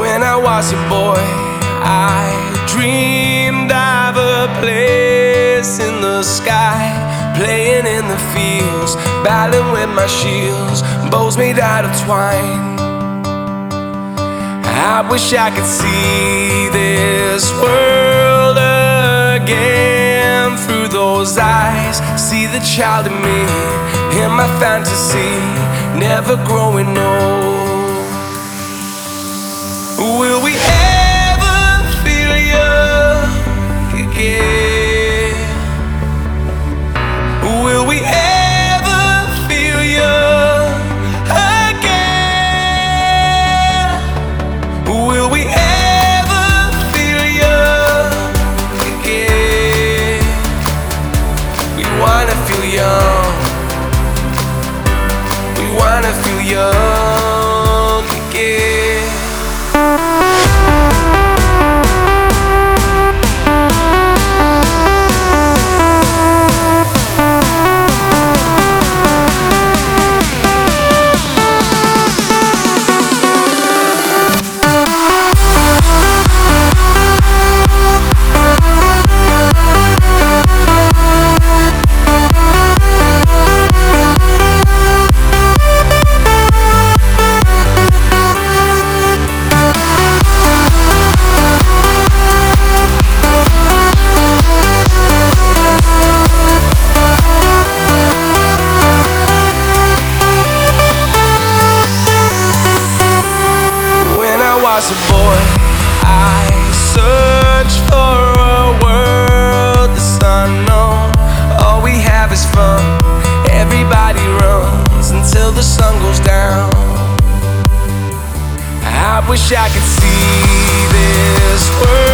When I was a boy, I dreamed of a place in the sky, playing in the fields, battling with my shields, bows made out of twine. I wish I could see this world again through those eyes, see the child in me, in my fantasy never growing old. Wanna was a boy, I searched for a world that's unknown. All we have is fun. Everybody runs until the sun goes down. I wish I could see this world